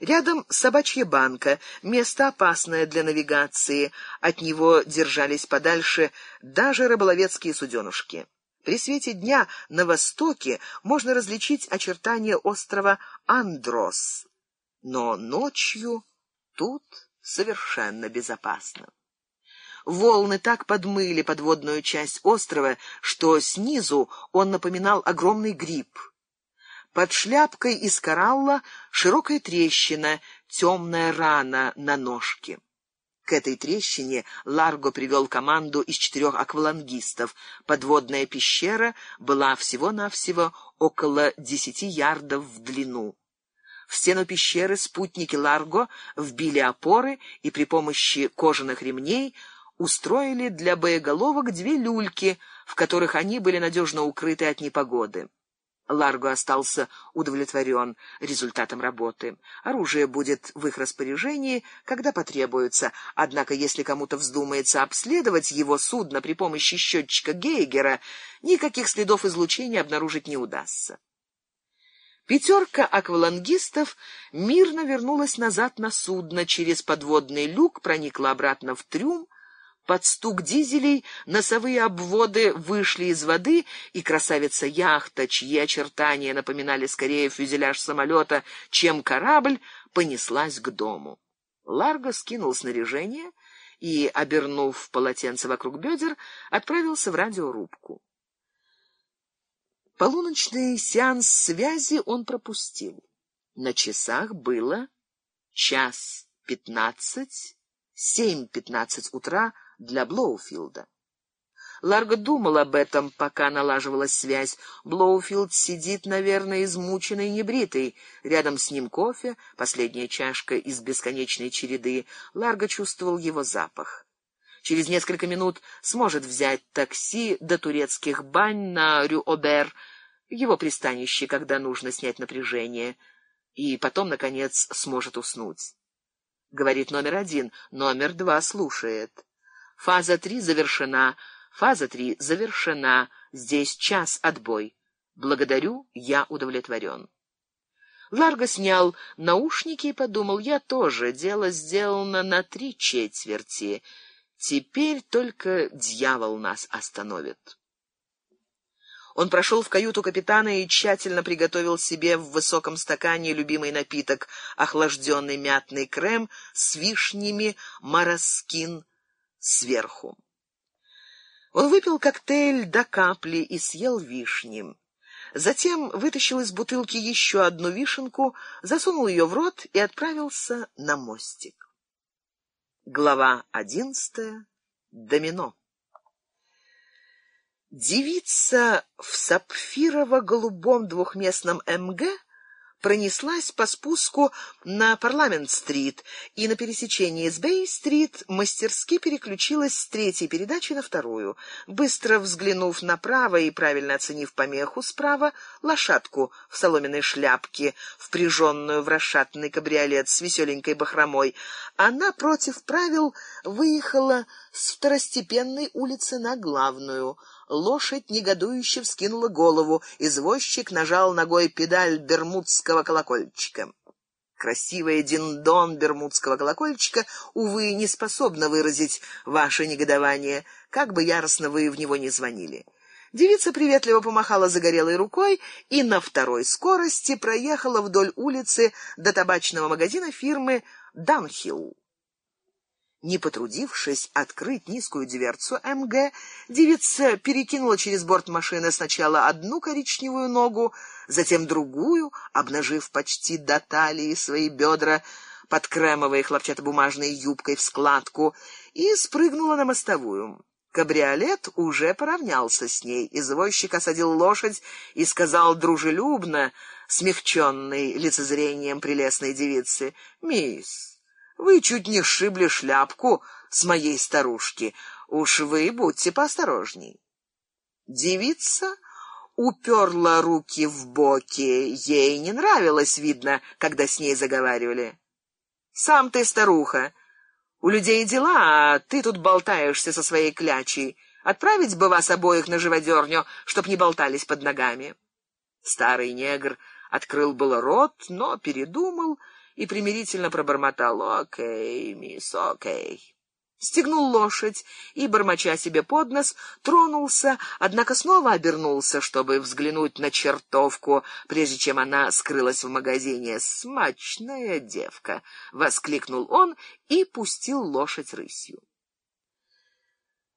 Рядом собачья банка, место опасное для навигации. От него держались подальше даже рыболовецкие суденушки. При свете дня на востоке можно различить очертания острова Андрос. Но ночью тут совершенно безопасно. Волны так подмыли подводную часть острова, что снизу он напоминал огромный гриб. Под шляпкой из коралла широкая трещина, темная рана на ножке. К этой трещине Ларго привел команду из четырех аквалангистов. Подводная пещера была всего-навсего около десяти ярдов в длину. В стену пещеры спутники Ларго вбили опоры и при помощи кожаных ремней устроили для боеголовок две люльки, в которых они были надежно укрыты от непогоды. Ларго остался удовлетворен результатом работы. Оружие будет в их распоряжении, когда потребуется. Однако, если кому-то вздумается обследовать его судно при помощи счетчика Гейгера, никаких следов излучения обнаружить не удастся. Пятерка аквалангистов мирно вернулась назад на судно, через подводный люк проникла обратно в трюм, под стук дизелей носовые обводы вышли из воды, и красавица-яхта, чьи очертания напоминали скорее фюзеляж самолета, чем корабль, понеслась к дому. Ларго скинул снаряжение и, обернув полотенце вокруг бедер, отправился в радиорубку. Полуночный сеанс связи он пропустил. На часах было час пятнадцать, семь пятнадцать утра, для Блоуфилда. Ларго думал об этом, пока налаживалась связь. Блоуфилд сидит, наверное, измученный и небритый. Рядом с ним кофе, последняя чашка из бесконечной череды. Ларго чувствовал его запах. Через несколько минут сможет взять такси до турецких бань на Рю-Обер, его пристанище, когда нужно снять напряжение, и потом, наконец, сможет уснуть. Говорит номер один, номер два слушает. Фаза три завершена. Фаза три завершена. Здесь час отбой. Благодарю, я удовлетворен. Ларго снял наушники и подумал, я тоже, дело сделано на три четверти. Теперь только дьявол нас остановит. Он прошел в каюту капитана и тщательно приготовил себе в высоком стакане любимый напиток — охлажденный мятный крем с вишнями мороскин сверху. Он выпил коктейль до капли и съел вишни. Затем вытащил из бутылки еще одну вишенку, засунул ее в рот и отправился на мостик. Глава одиннадцатая. Домино. Девица в сапфирово-голубом двухместном МГ пронеслась по спуску на Парламент-стрит и на пересечении с Бэй-стрит мастерски переключилась с третьей передачи на вторую. Быстро взглянув направо и правильно оценив помеху справа, лошадку в соломенной шляпке, впряженную в расшатанный кабриолет с веселенькой бахромой, она против правил выехала с второстепенной улицы на главную — Лошадь негодующе вскинула голову, извозчик нажал ногой педаль бермудского колокольчика. Красивая диндон бермудского колокольчика, увы, не способна выразить ваше негодование, как бы яростно вы в него ни звонили. Девица приветливо помахала загорелой рукой и на второй скорости проехала вдоль улицы до табачного магазина фирмы «Данхилл». Не потрудившись открыть низкую дверцу МГ, девица перекинула через борт машины сначала одну коричневую ногу, затем другую, обнажив почти до талии свои бедра под кремовой хлопчатобумажной юбкой в складку, и спрыгнула на мостовую. Кабриолет уже поравнялся с ней. Извозчик осадил лошадь и сказал дружелюбно, смягченный лицезрением прелестной девицы, «Мисс, вы чуть не сшибли шляпку с моей старушки. Уж вы будьте поосторожней. Девица уперла руки в боки. Ей не нравилось, видно, когда с ней заговаривали. «Сам ты старуха. У людей дела, а ты тут болтаешься со своей клячей. Отправить бы вас обоих на живодерню, чтоб не болтались под ногами». Старый негр открыл было рот, но передумал и примирительно пробормотал «Окей, мисс, окей». Стегнул лошадь и, бормоча себе под нос, тронулся, однако снова обернулся, чтобы взглянуть на чертовку, прежде чем она скрылась в магазине. «Смачная девка!» — воскликнул он и пустил лошадь рысью.